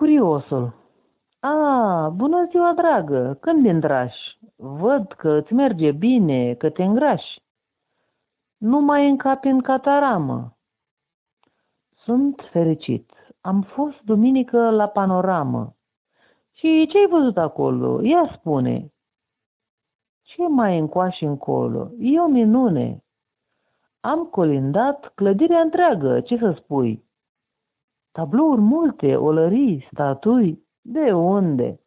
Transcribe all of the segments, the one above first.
Curiosul. A, bună ziua, dragă! Când intrași? Văd că îți merge bine, că te îngrași. Nu mai încapi în cataramă. Sunt fericit. Am fost duminică la panoramă. Și ce ai văzut acolo? Ia spune. Ce mai încoași încolo? E o minune. Am colindat clădirea întreagă, ce să spui? Tablouri multe, olării, statui, de unde?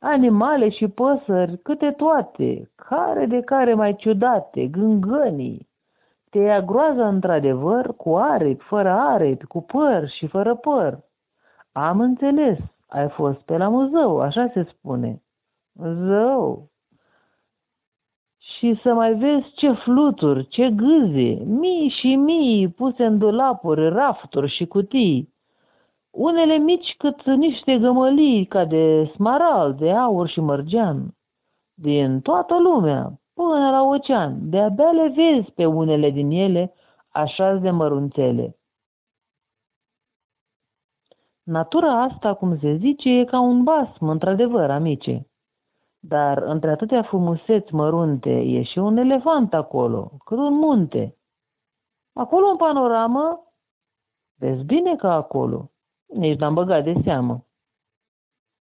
Animale și păsări, câte toate, care de care mai ciudate, gângănii. Te ia groaza într-adevăr cu aripi, fără aripi, cu păr și fără păr. Am înțeles, ai fost pe la muzeu, așa se spune. Zău! Și să mai vezi ce fluturi, ce gâze, mii și mii puse în dulapuri, rafturi și cutii. Unele mici cât niște gămălii ca de smarald, de aur și mărgean. Din toată lumea, până la ocean, de-abia le vezi pe unele din ele așa de mărunțele. Natura asta, cum se zice, e ca un basm, într-adevăr, amice. Dar între atâtea frumuseți mărunte e și un elefant acolo, cât un munte. Acolo în panoramă, vezi bine că acolo, 你是哪边的？是吗？